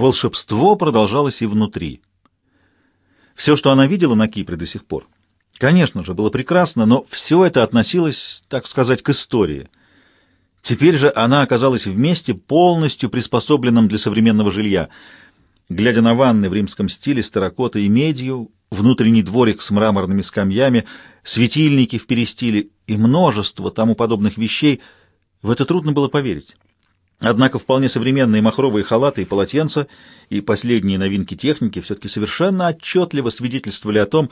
волшебство продолжалось и внутри. Все, что она видела на Кипре до сих пор, конечно же, было прекрасно, но все это относилось, так сказать, к истории. Теперь же она оказалась в месте, полностью приспособленном для современного жилья. Глядя на ванны в римском стиле с терракотой и медью, внутренний дворик с мраморными скамьями, светильники в перестиле и множество тому подобных вещей, в это трудно было поверить. Однако вполне современные махровые халаты и полотенца и последние новинки техники все-таки совершенно отчетливо свидетельствовали о том,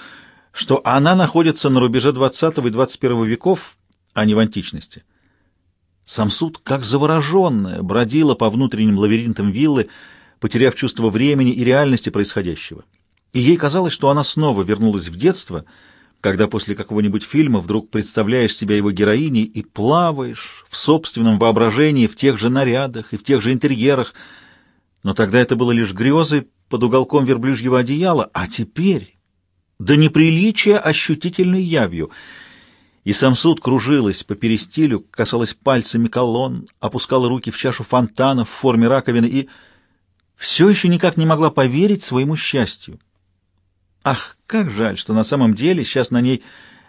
что она находится на рубеже 20 и 21 веков, а не в античности. Самсуд, как завороженная, бродила по внутренним лабиринтам виллы, потеряв чувство времени и реальности происходящего. И ей казалось, что она снова вернулась в детство — когда после какого-нибудь фильма вдруг представляешь себя его героиней и плаваешь в собственном воображении в тех же нарядах и в тех же интерьерах. Но тогда это было лишь грезы под уголком верблюжьего одеяла, а теперь до неприличия ощутительной явью. И Самсуд кружилась по перестилю, касалась пальцами колонн, опускала руки в чашу фонтана в форме раковины и все еще никак не могла поверить своему счастью. Ах, как жаль, что на самом деле сейчас на ней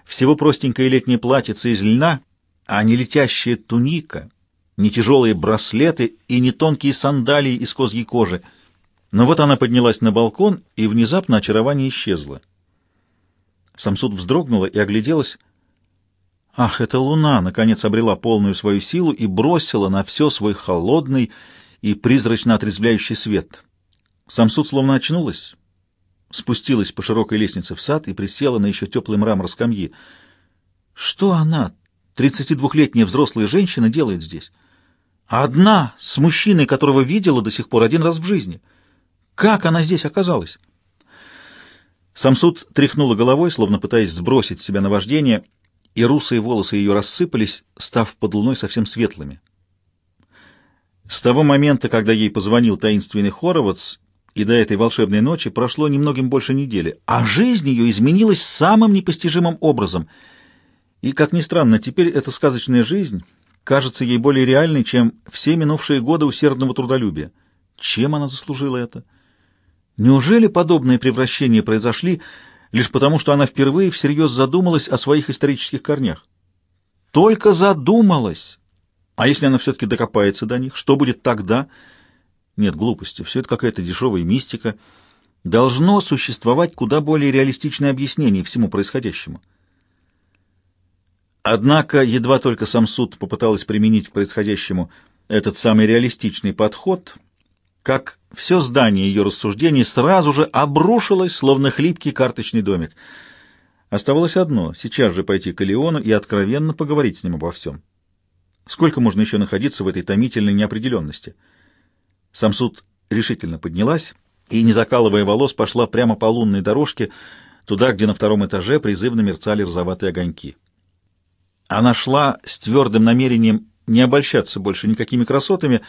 всего простенькое летнее платьице из льна, а не летящая туника, не тяжелые браслеты и не тонкие сандалии из козьей кожи. Но вот она поднялась на балкон, и внезапно очарование исчезло. Самсуд вздрогнула и огляделась. Ах, эта луна, наконец, обрела полную свою силу и бросила на все свой холодный и призрачно отрезвляющий свет. Самсуд словно очнулась, спустилась по широкой лестнице в сад и присела на еще теплый мрамор скамьи. Что она, 32-летняя взрослая женщина, делает здесь? одна, с мужчиной, которого видела до сих пор один раз в жизни. Как она здесь оказалась? Самсуд тряхнула головой, словно пытаясь сбросить себя на вождение, и русые волосы ее рассыпались, став под луной совсем светлыми. С того момента, когда ей позвонил таинственный Хоровац и до этой волшебной ночи прошло немногим больше недели, а жизнь ее изменилась самым непостижимым образом. И, как ни странно, теперь эта сказочная жизнь кажется ей более реальной, чем все минувшие годы усердного трудолюбия. Чем она заслужила это? Неужели подобные превращения произошли лишь потому, что она впервые всерьез задумалась о своих исторических корнях? Только задумалась! А если она все-таки докопается до них, что будет тогда — нет, глупости. Все это какая-то дешевая мистика. Должно существовать куда более реалистичное объяснение всему происходящему. Однако, едва только сам суд попыталась применить к происходящему этот самый реалистичный подход, как все здание ее рассуждений сразу же обрушилось, словно хлипкий карточный домик. Оставалось одно — сейчас же пойти к Элеону и откровенно поговорить с ним обо всем. Сколько можно еще находиться в этой томительной неопределенности — Самсуд решительно поднялась и, не закалывая волос, пошла прямо по лунной дорожке, туда, где на втором этаже призывно мерцали розоватые огоньки. Она шла с твердым намерением не обольщаться больше никакими красотами,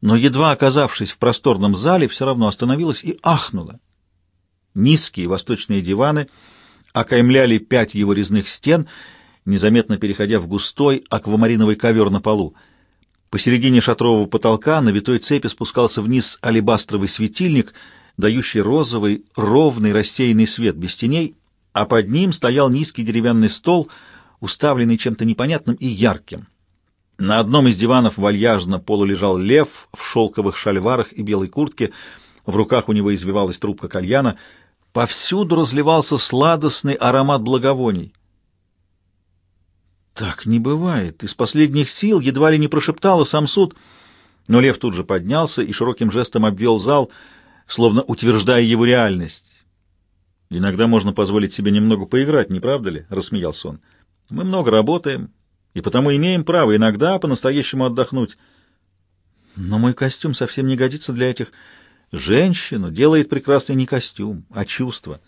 но, едва оказавшись в просторном зале, все равно остановилась и ахнула. Низкие восточные диваны окаймляли пять его резных стен, незаметно переходя в густой аквамариновый ковер на полу — Посередине шатрового потолка на витой цепи спускался вниз алебастровый светильник, дающий розовый, ровный, рассеянный свет без теней, а под ним стоял низкий деревянный стол, уставленный чем-то непонятным и ярким. На одном из диванов вальяжно полулежал лев в шелковых шальварах и белой куртке, в руках у него извивалась трубка кальяна, повсюду разливался сладостный аромат благовоний — так не бывает. Из последних сил едва ли не прошептала сам суд. Но лев тут же поднялся и широким жестом обвел зал, словно утверждая его реальность. «Иногда можно позволить себе немного поиграть, не правда ли?» — рассмеялся он. «Мы много работаем, и потому имеем право иногда по-настоящему отдохнуть. Но мой костюм совсем не годится для этих... Женщину делает прекрасный не костюм, а чувство.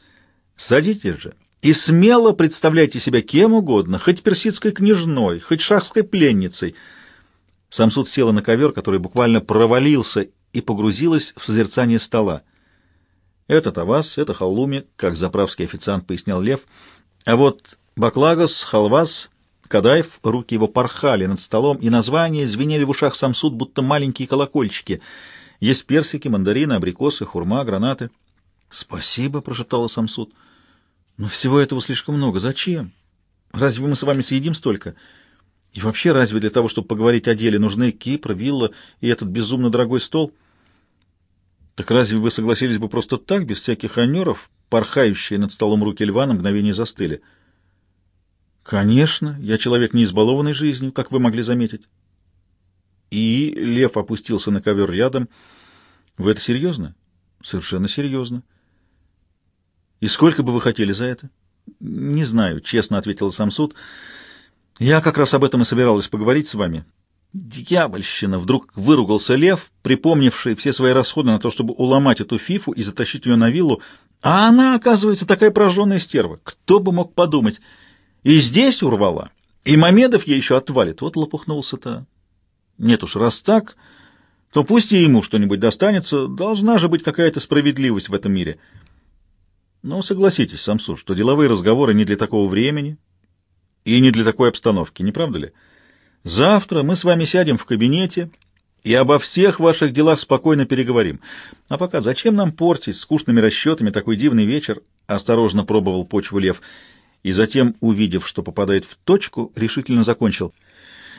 Садитесь же, и смело представляйте себя кем угодно, хоть персидской княжной, хоть шахской пленницей. Самсуд села на ковер, который буквально провалился и погрузилась в созерцание стола. «Это Тавас, это Халуми», как заправский официант пояснял Лев. А вот Баклагос, Халвас, Кадаев, руки его порхали над столом, и названия звенели в ушах Самсуд, будто маленькие колокольчики. Есть персики, мандарины, абрикосы, хурма, гранаты. «Спасибо», — прошептала Самсуд. «Но всего этого слишком много. Зачем? Разве мы с вами съедим столько? И вообще, разве для того, чтобы поговорить о деле, нужны Кипр, вилла и этот безумно дорогой стол? Так разве вы согласились бы просто так, без всяких анеров, порхающие над столом руки льва на мгновение застыли?» «Конечно, я человек не избалованный жизнью, как вы могли заметить». И лев опустился на ковер рядом. «Вы это серьезно?» «Совершенно серьезно». «И сколько бы вы хотели за это?» «Не знаю», — честно ответил Самсуд. «Я как раз об этом и собиралась поговорить с вами». «Дьявольщина!» — вдруг выругался лев, припомнивший все свои расходы на то, чтобы уломать эту фифу и затащить ее на виллу. А она, оказывается, такая прожженная стерва. Кто бы мог подумать? И здесь урвала. И Мамедов ей еще отвалит. Вот лопухнулся-то. Нет уж, раз так, то пусть и ему что-нибудь достанется. Должна же быть какая-то справедливость в этом мире». Но согласитесь, Самсу, что деловые разговоры не для такого времени и не для такой обстановки, не правда ли? Завтра мы с вами сядем в кабинете и обо всех ваших делах спокойно переговорим. А пока зачем нам портить скучными расчетами такой дивный вечер? Осторожно пробовал почву лев и затем, увидев, что попадает в точку, решительно закончил.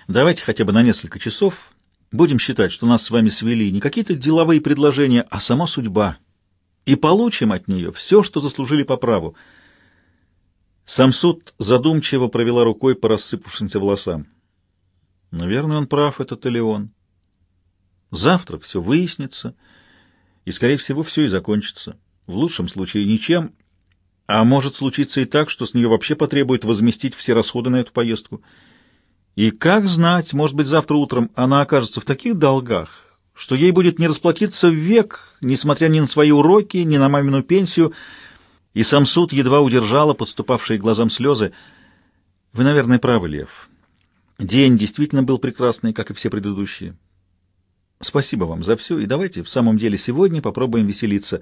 Давайте хотя бы на несколько часов будем считать, что нас с вами свели не какие-то деловые предложения, а сама судьба и получим от нее все, что заслужили по праву. Самсуд задумчиво провела рукой по рассыпавшимся волосам. Наверное, он прав, этот Элеон. Завтра все выяснится, и, скорее всего, все и закончится. В лучшем случае ничем, а может случиться и так, что с нее вообще потребует возместить все расходы на эту поездку. И как знать, может быть, завтра утром она окажется в таких долгах, что ей будет не расплатиться век, несмотря ни на свои уроки, ни на мамину пенсию, и сам суд едва удержала подступавшие глазам слезы. Вы, наверное, правы, Лев. День действительно был прекрасный, как и все предыдущие. Спасибо вам за все, и давайте в самом деле сегодня попробуем веселиться.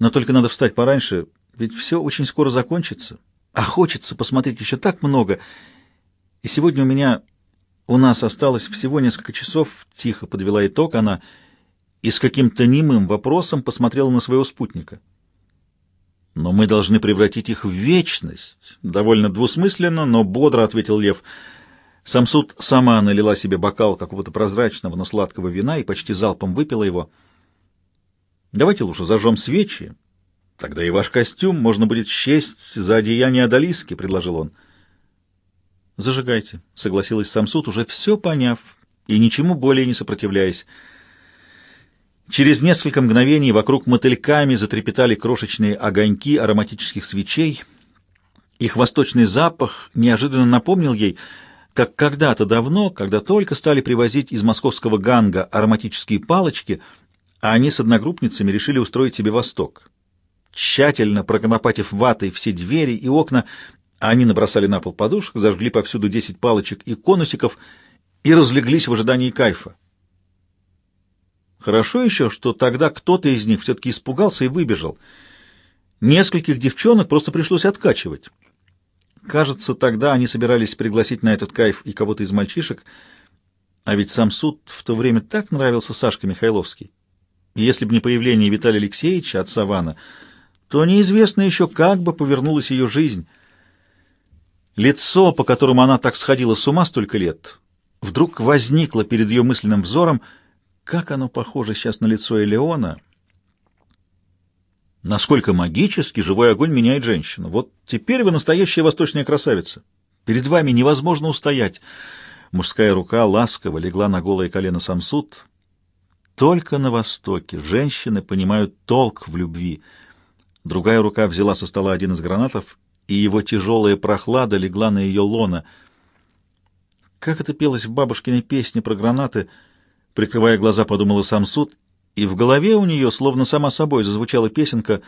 Но только надо встать пораньше, ведь все очень скоро закончится. А хочется посмотреть еще так много. И сегодня у меня у нас осталось всего несколько часов, тихо подвела итог она и с каким-то немым вопросом посмотрела на своего спутника. Но мы должны превратить их в вечность. Довольно двусмысленно, но бодро ответил Лев. Самсуд сама налила себе бокал какого-то прозрачного, но сладкого вина и почти залпом выпила его. Давайте лучше зажжем свечи. Тогда и ваш костюм можно будет счесть за одеяние Адалиски, предложил он. «Зажигайте», — согласилась Самсуд, уже все поняв и ничему более не сопротивляясь. Через несколько мгновений вокруг мотыльками затрепетали крошечные огоньки ароматических свечей. Их восточный запах неожиданно напомнил ей, как когда-то давно, когда только стали привозить из московского ганга ароматические палочки, а они с одногруппницами решили устроить себе восток. Тщательно проконопатив ватой все двери и окна, они набросали на пол подушек, зажгли повсюду десять палочек и конусиков и разлеглись в ожидании кайфа. Хорошо еще, что тогда кто-то из них все-таки испугался и выбежал. Нескольких девчонок просто пришлось откачивать. Кажется, тогда они собирались пригласить на этот кайф и кого-то из мальчишек, а ведь сам суд в то время так нравился Сашка Михайловский. И если бы не появление Виталия Алексеевича, отца Вана, то неизвестно еще, как бы повернулась ее жизнь — Лицо, по которому она так сходила с ума столько лет, вдруг возникло перед ее мысленным взором, как оно похоже сейчас на лицо Элеона. Насколько магически живой огонь меняет женщину. Вот теперь вы настоящая восточная красавица. Перед вами невозможно устоять. Мужская рука ласково легла на голое колено Самсуд. Только на Востоке женщины понимают толк в любви. Другая рука взяла со стола один из гранатов и его тяжелая прохлада легла на ее лона. Как это пелось в бабушкиной песне про гранаты, прикрывая глаза, подумала Самсуд, и в голове у нее, словно сама собой, зазвучала песенка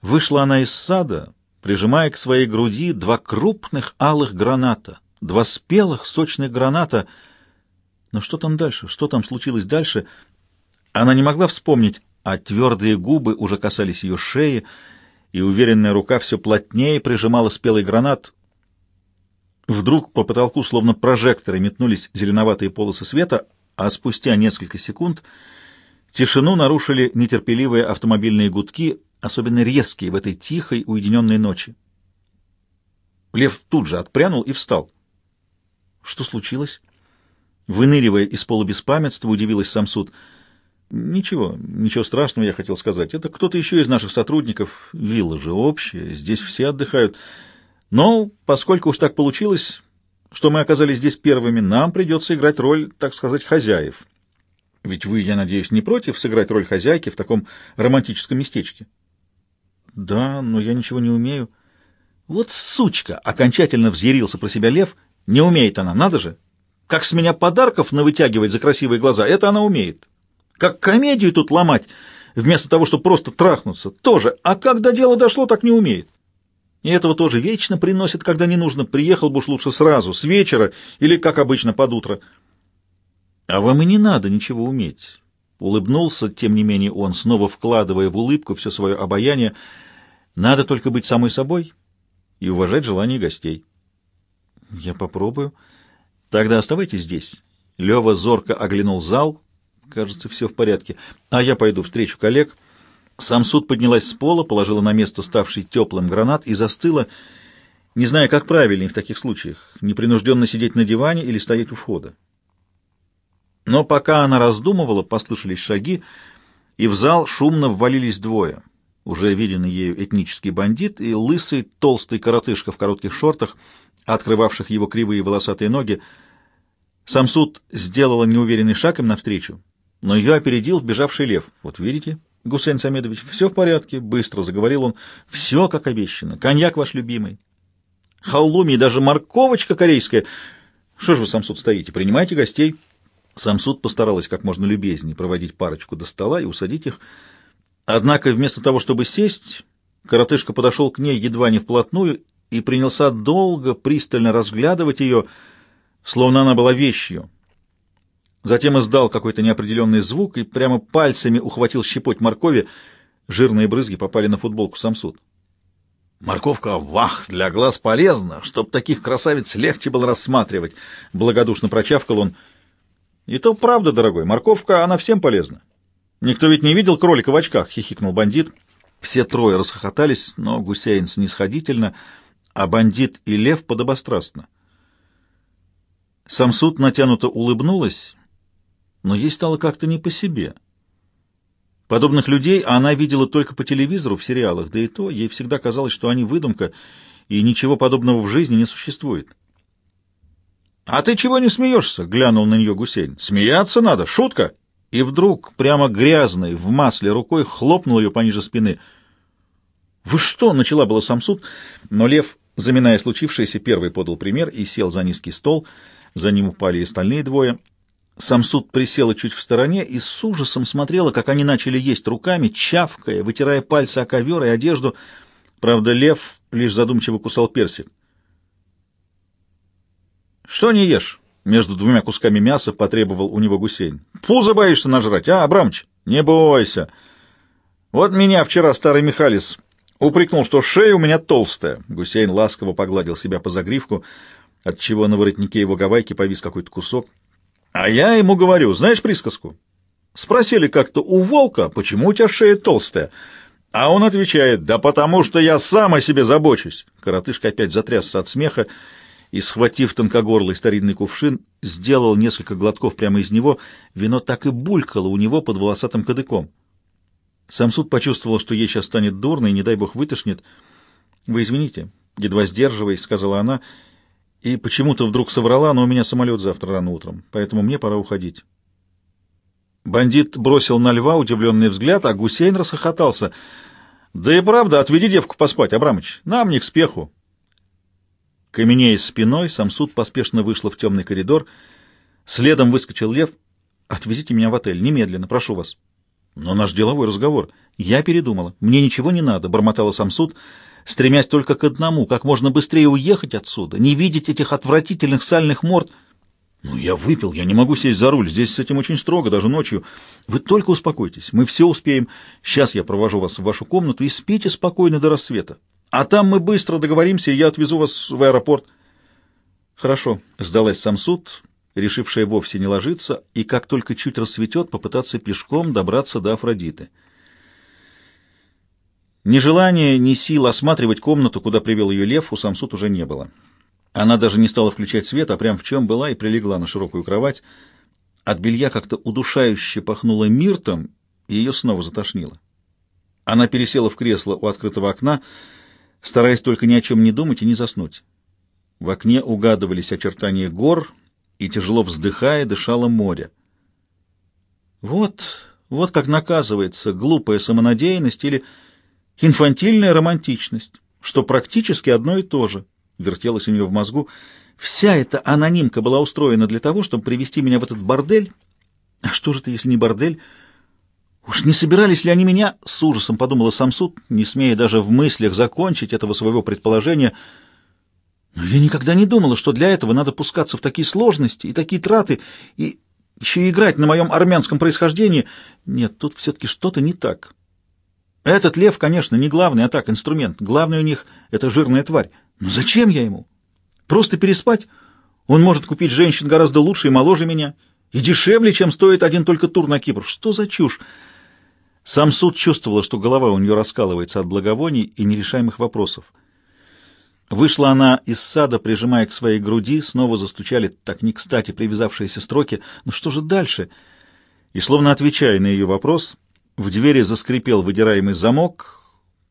«Вышла она из сада, прижимая к своей груди два крупных алых граната, два спелых сочных граната». Но что там дальше? Что там случилось дальше? Она не могла вспомнить, а твердые губы уже касались ее шеи, и уверенная рука все плотнее прижимала спелый гранат. Вдруг по потолку, словно прожекторы, метнулись зеленоватые полосы света, а спустя несколько секунд Тишину нарушили нетерпеливые автомобильные гудки, особенно резкие в этой тихой, уединенной ночи. Лев тут же отпрянул и встал. Что случилось? Выныривая из полубеспамятства, удивилась Самсуд. Ничего, ничего страшного я хотел сказать. Это кто-то еще из наших сотрудников. Вилла же общая, здесь все отдыхают. Но поскольку уж так получилось, что мы оказались здесь первыми, нам придется играть роль, так сказать, хозяев. Ведь вы, я надеюсь, не против сыграть роль хозяйки в таком романтическом местечке? Да, но я ничего не умею. Вот сучка! Окончательно взъярился про себя лев. Не умеет она, надо же. Как с меня подарков навытягивать за красивые глаза, это она умеет. Как комедию тут ломать, вместо того, чтобы просто трахнуться, тоже. А когда дело дошло, так не умеет. И этого тоже вечно приносит, когда не нужно. Приехал бы уж лучше сразу, с вечера или, как обычно, под утро. А вам и не надо ничего уметь. Улыбнулся, тем не менее, он, снова вкладывая в улыбку все свое обаяние. Надо только быть самой собой и уважать желания гостей. Я попробую. Тогда оставайтесь здесь. Лева зорко оглянул зал. Кажется, все в порядке. А я пойду встречу коллег. Самсуд поднялась с пола, положила на место ставший теплым гранат и застыла, не зная, как правильнее в таких случаях, непринужденно сидеть на диване или стоять у входа. Но пока она раздумывала, послышались шаги, и в зал шумно ввалились двое. Уже виденный ею этнический бандит и лысый толстый коротышка в коротких шортах, открывавших его кривые волосатые ноги. Самсуд сделала неуверенный шаг им навстречу, но ее опередил вбежавший лев. Вот видите, Гусейн Самедович, все в порядке, быстро заговорил он. Все как обещано. Коньяк ваш любимый. Халлуми и даже морковочка корейская. Что ж вы, Самсуд, стоите? Принимайте гостей. Самсуд постаралась как можно любезнее проводить парочку до стола и усадить их. Однако вместо того, чтобы сесть, коротышка подошел к ней едва не вплотную и принялся долго, пристально разглядывать ее, словно она была вещью. Затем издал какой-то неопределенный звук и прямо пальцами ухватил щепоть моркови. Жирные брызги попали на футболку Самсуд. «Морковка, вах, для глаз полезна, чтоб таких красавиц легче было рассматривать», — благодушно прочавкал он. «И то правда, дорогой, морковка, она всем полезна. Никто ведь не видел кролика в очках», — хихикнул бандит. Все трое расхохотались, но Гусейн снисходительно, а бандит и лев подобострастно. Самсуд натянуто улыбнулась но ей стало как-то не по себе. Подобных людей она видела только по телевизору, в сериалах, да и то ей всегда казалось, что они выдумка, и ничего подобного в жизни не существует. «А ты чего не смеешься?» — глянул на нее Гусейн. «Смеяться надо, шутка!» И вдруг, прямо грязной, в масле рукой, хлопнул ее пониже спины. «Вы что?» — начала была Самсуд, но Лев, заминая случившееся, первый подал пример и сел за низкий стол. За ним упали и остальные двое — Самсуд присела чуть в стороне и с ужасом смотрела, как они начали есть руками, чавкая, вытирая пальцы о ковер и одежду. Правда, лев лишь задумчиво кусал персик. «Что не ешь?» — между двумя кусками мяса потребовал у него гусейн. «Пузо боишься нажрать, а, Абрамыч? Не бойся. Вот меня вчера старый Михалис упрекнул, что шея у меня толстая». Гусейн ласково погладил себя по загривку, отчего на воротнике его гавайки повис какой-то кусок. А я ему говорю, знаешь присказку? Спросили как-то у волка, почему у тебя шея толстая. А он отвечает, да потому что я сам о себе забочусь. Коротышка опять затрясся от смеха и, схватив тонкогорлый старинный кувшин, сделал несколько глотков прямо из него. Вино так и булькало у него под волосатым кадыком. Самсуд почувствовал, что ей сейчас станет дурно и, не дай бог, вытошнит. «Вы извините», — едва сдерживаясь, сказала она, — и почему-то вдруг соврала, но у меня самолет завтра рано утром, поэтому мне пора уходить. Бандит бросил на льва удивленный взгляд, а Гусейн расхохотался. «Да и правда, отведи девку поспать, Абрамыч, нам не к спеху». Каменея спиной, Самсуд поспешно вышла в темный коридор. Следом выскочил лев. «Отвезите меня в отель, немедленно, прошу вас». «Но наш деловой разговор». «Я передумала. Мне ничего не надо», — бормотала Самсуд стремясь только к одному, как можно быстрее уехать отсюда, не видеть этих отвратительных сальных морд. «Ну, я выпил, я не могу сесть за руль, здесь с этим очень строго, даже ночью. Вы только успокойтесь, мы все успеем. Сейчас я провожу вас в вашу комнату и спите спокойно до рассвета. А там мы быстро договоримся, и я отвезу вас в аэропорт». «Хорошо», — сдалась Самсуд, решившая вовсе не ложиться, и как только чуть рассветет, попытаться пешком добраться до Афродиты. Ни желания, ни сил осматривать комнату, куда привел ее лев, у Самсут уже не было. Она даже не стала включать свет, а прям в чем была и прилегла на широкую кровать. От белья как-то удушающе пахнуло миртом, и ее снова затошнило. Она пересела в кресло у открытого окна, стараясь только ни о чем не думать и не заснуть. В окне угадывались очертания гор, и, тяжело вздыхая, дышало море. Вот, вот как наказывается глупая самонадеянность или инфантильная романтичность, что практически одно и то же, вертелось у нее в мозгу. Вся эта анонимка была устроена для того, чтобы привести меня в этот бордель. А что же это, если не бордель? Уж не собирались ли они меня, с ужасом подумала Самсуд, не смея даже в мыслях закончить этого своего предположения. Но я никогда не думала, что для этого надо пускаться в такие сложности и такие траты, и еще играть на моем армянском происхождении. Нет, тут все-таки что-то не так. Этот лев, конечно, не главный, а так, инструмент. Главный у них — это жирная тварь. Но зачем я ему? Просто переспать? Он может купить женщин гораздо лучше и моложе меня, и дешевле, чем стоит один только тур на Кипр. Что за чушь? Сам суд чувствовала, что голова у нее раскалывается от благовоний и нерешаемых вопросов. Вышла она из сада, прижимая к своей груди, снова застучали так не кстати привязавшиеся строки. Ну что же дальше? И словно отвечая на ее вопрос, в двери заскрипел выдираемый замок,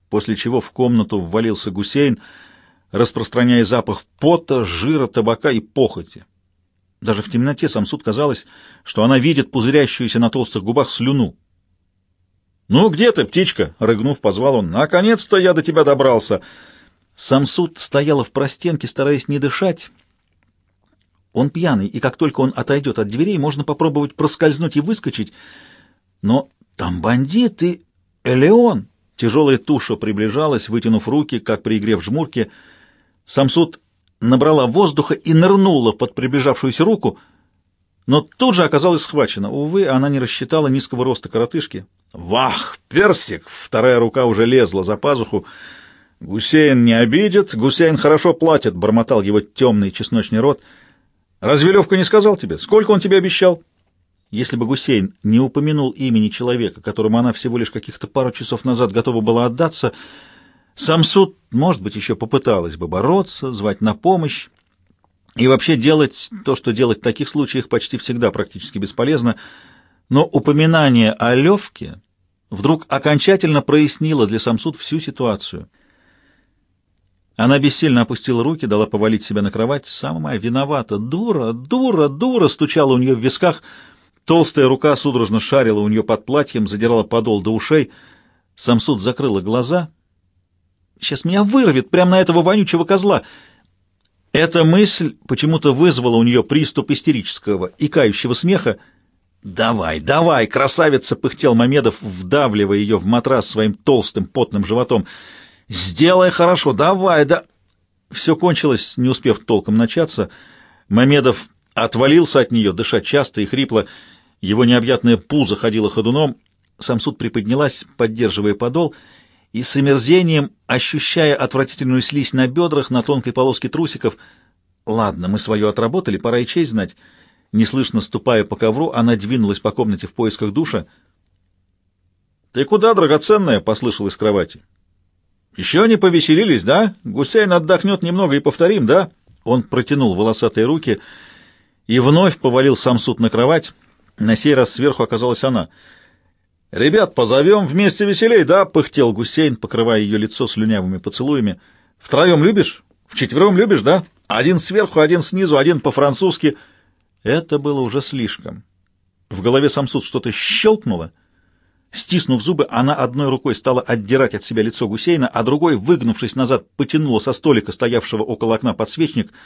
после чего в комнату ввалился гусейн, распространяя запах пота, жира, табака и похоти. Даже в темноте Самсуд казалось, что она видит пузырящуюся на толстых губах слюну. «Ну, где ты, птичка?» — рыгнув, позвал он. «Наконец-то я до тебя добрался!» Самсуд стояла в простенке, стараясь не дышать. Он пьяный, и как только он отойдет от дверей, можно попробовать проскользнуть и выскочить. Но там бандиты! Элеон! Тяжелая туша приближалась, вытянув руки, как при игре в жмурки. Самсуд набрала воздуха и нырнула под приближавшуюся руку, но тут же оказалась схвачена. Увы, она не рассчитала низкого роста коротышки. «Вах! Персик!» Вторая рука уже лезла за пазуху. «Гусейн не обидит, Гусейн хорошо платит», — бормотал его темный чесночный рот. «Разве Левка не сказал тебе? Сколько он тебе обещал?» Если бы Гусейн не упомянул имени человека, которому она всего лишь каких-то пару часов назад готова была отдаться, сам суд, может быть, еще попыталась бы бороться, звать на помощь и вообще делать то, что делать в таких случаях почти всегда практически бесполезно, но упоминание о Левке вдруг окончательно прояснило для Самсуд всю ситуацию. Она бессильно опустила руки, дала повалить себя на кровать. Самая виновата. Дура, дура, дура стучала у нее в висках — Толстая рука судорожно шарила у нее под платьем, задирала подол до ушей. Самсуд закрыла глаза. «Сейчас меня вырвет прямо на этого вонючего козла!» Эта мысль почему-то вызвала у нее приступ истерического и кающего смеха. «Давай, давай, красавица!» — пыхтел Мамедов, вдавливая ее в матрас своим толстым потным животом. «Сделай хорошо, давай, да...» Все кончилось, не успев толком начаться. Мамедов отвалился от нее, дыша часто и хрипло. Его необъятное пузо ходило ходуном. Самсуд приподнялась, поддерживая подол, и с омерзением, ощущая отвратительную слизь на бедрах, на тонкой полоске трусиков, «Ладно, мы свое отработали, пора и честь знать». Неслышно ступая по ковру, она двинулась по комнате в поисках душа. «Ты куда, драгоценная?» — послышал из кровати. «Еще не повеселились, да? Гусейн отдохнет немного и повторим, да?» Он протянул волосатые руки — и вновь повалил сам суд на кровать. На сей раз сверху оказалась она. «Ребят, позовем, вместе веселей, да?» — пыхтел Гусейн, покрывая ее лицо слюнявыми поцелуями. «Втроем любишь? Вчетвером любишь, да? Один сверху, один снизу, один по-французски». Это было уже слишком. В голове Самсуд что-то щелкнуло. Стиснув зубы, она одной рукой стала отдирать от себя лицо Гусейна, а другой, выгнувшись назад, потянула со столика, стоявшего около окна подсвечник —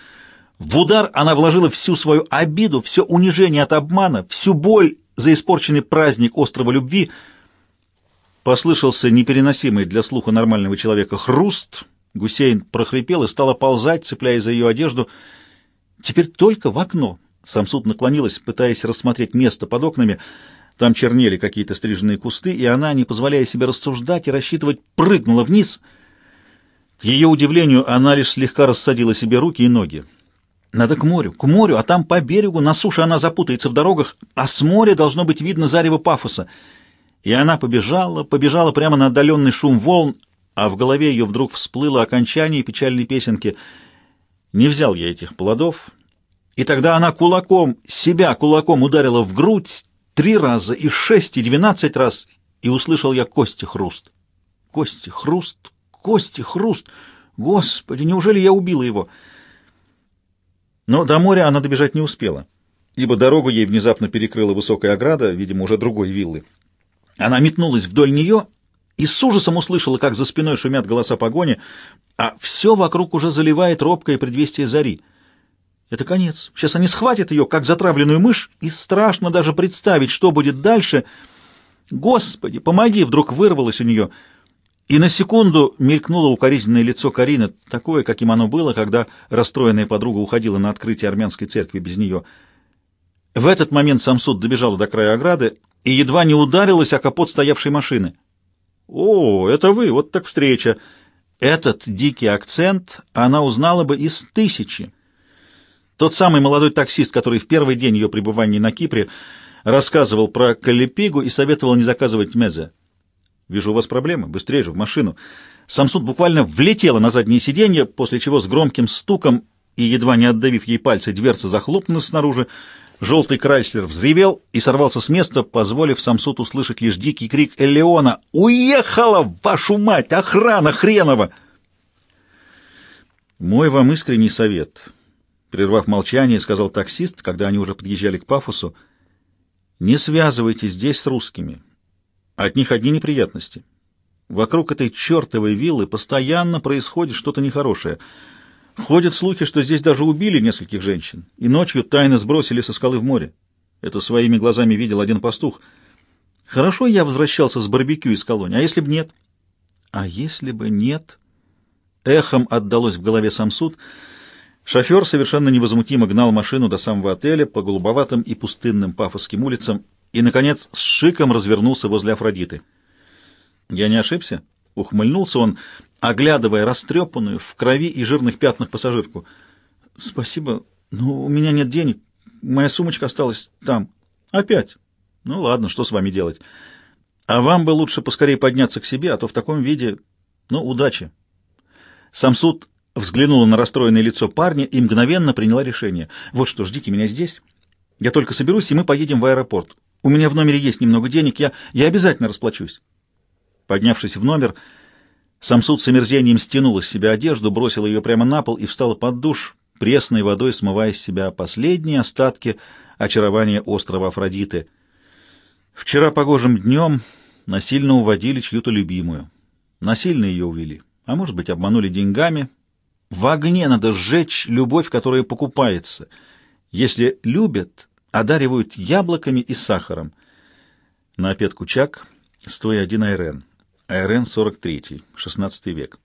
в удар она вложила всю свою обиду, все унижение от обмана, всю боль за испорченный праздник острова любви. Послышался непереносимый для слуха нормального человека хруст. Гусейн прохрипел и стал ползать, цепляясь за ее одежду. Теперь только в окно. Самсуд наклонилась, пытаясь рассмотреть место под окнами. Там чернели какие-то стриженные кусты, и она, не позволяя себе рассуждать и рассчитывать, прыгнула вниз. К ее удивлению, она лишь слегка рассадила себе руки и ноги. Надо к морю, к морю, а там по берегу, на суше она запутается в дорогах, а с моря должно быть видно зарево пафоса. И она побежала, побежала прямо на отдаленный шум волн, а в голове ее вдруг всплыло окончание печальной песенки. Не взял я этих плодов, и тогда она кулаком, себя кулаком ударила в грудь три раза, и шесть, и двенадцать раз, и услышал я кости хруст. Кости хруст, кости хруст. Господи, неужели я убила его?» Но до моря она добежать не успела, ибо дорогу ей внезапно перекрыла высокая ограда, видимо, уже другой виллы. Она метнулась вдоль нее и с ужасом услышала, как за спиной шумят голоса погони, а все вокруг уже заливает робкое предвестие зари. Это конец. Сейчас они схватят ее, как затравленную мышь, и страшно даже представить, что будет дальше. «Господи, помоги!» — вдруг вырвалось у нее — и на секунду мелькнуло укоризненное лицо Карины, такое, каким оно было, когда расстроенная подруга уходила на открытие армянской церкви без нее. В этот момент Самсуд добежала до края ограды и едва не ударилась о капот стоявшей машины. «О, это вы, вот так встреча!» Этот дикий акцент она узнала бы из тысячи. Тот самый молодой таксист, который в первый день ее пребывания на Кипре рассказывал про Калипигу и советовал не заказывать мезе. Вижу, у вас проблемы. Быстрее же, в машину. Самсуд буквально влетела на заднее сиденье, после чего с громким стуком и, едва не отдавив ей пальцы, дверца захлопнулась снаружи. Желтый Крайслер взревел и сорвался с места, позволив Самсуд услышать лишь дикий крик Элеона «Уехала, вашу мать! Охрана хренова!» «Мой вам искренний совет», — прервав молчание, сказал таксист, когда они уже подъезжали к пафосу, — «не связывайтесь здесь с русскими. От них одни неприятности. Вокруг этой чертовой виллы постоянно происходит что-то нехорошее. Ходят слухи, что здесь даже убили нескольких женщин, и ночью тайно сбросили со скалы в море. Это своими глазами видел один пастух. Хорошо я возвращался с барбекю из колонии, а если бы нет? А если бы нет? Эхом отдалось в голове сам суд. Шофер совершенно невозмутимо гнал машину до самого отеля по голубоватым и пустынным пафосским улицам, и, наконец, с шиком развернулся возле Афродиты. «Я не ошибся?» — ухмыльнулся он, оглядывая растрепанную, в крови и жирных пятнах пассажирку. «Спасибо, но у меня нет денег. Моя сумочка осталась там. Опять? Ну ладно, что с вами делать? А вам бы лучше поскорее подняться к себе, а то в таком виде... Ну, удачи». Самсуд взглянула на расстроенное лицо парня и мгновенно приняла решение. «Вот что, ждите меня здесь. Я только соберусь, и мы поедем в аэропорт. У меня в номере есть немного денег, я, я обязательно расплачусь. Поднявшись в номер, Самсуд с омерзением стянула с себя одежду, бросила ее прямо на пол и встала под душ, пресной водой смывая с себя последние остатки очарования острова Афродиты. Вчера погожим днем насильно уводили чью-то любимую. Насильно ее увели, а может быть, обманули деньгами. В огне надо сжечь любовь, которая покупается. Если любят, одаривают яблоками и сахаром. На опетку чак 101 АРН. АРН 43, 16 век.